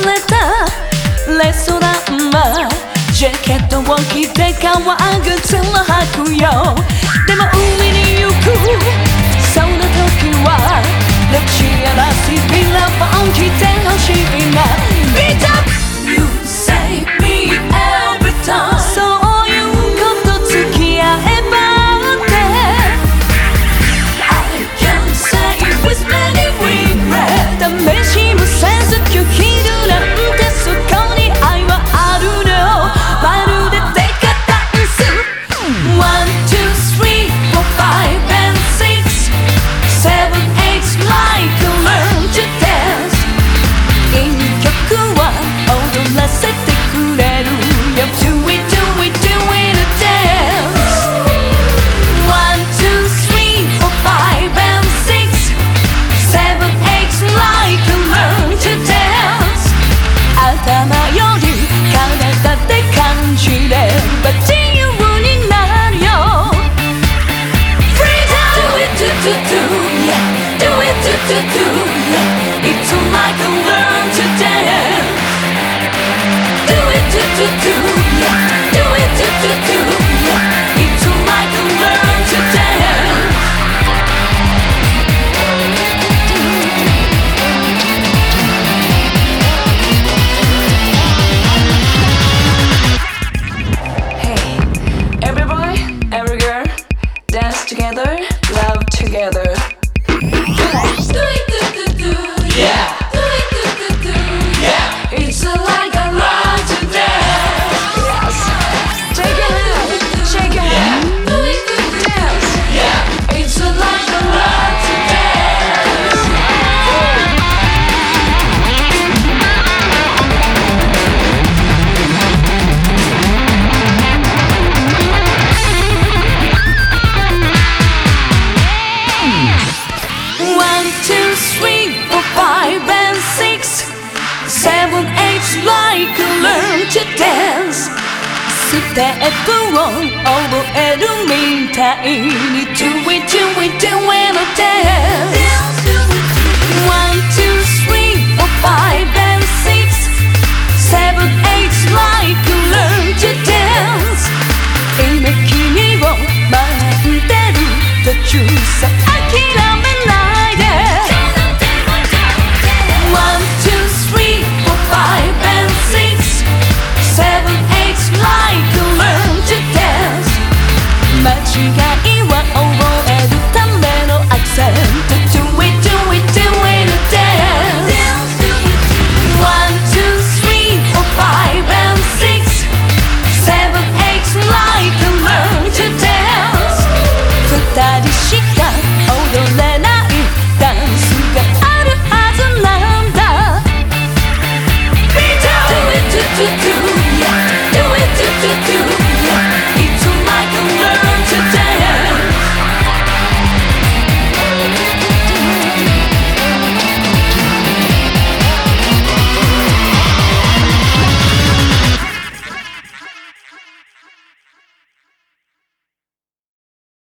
れたレストランはジャケットを着て革靴の履くよ learn to dance. Do it, do, do, do, yeah. do it, do, do, do, yeah. Learn to dance. Hey, every boy, every girl, dance together, love together. ステップを覚えるみたいに Do it, do it, do it の手。One, two, three, four, five and six Seven, eight, like you learn to dance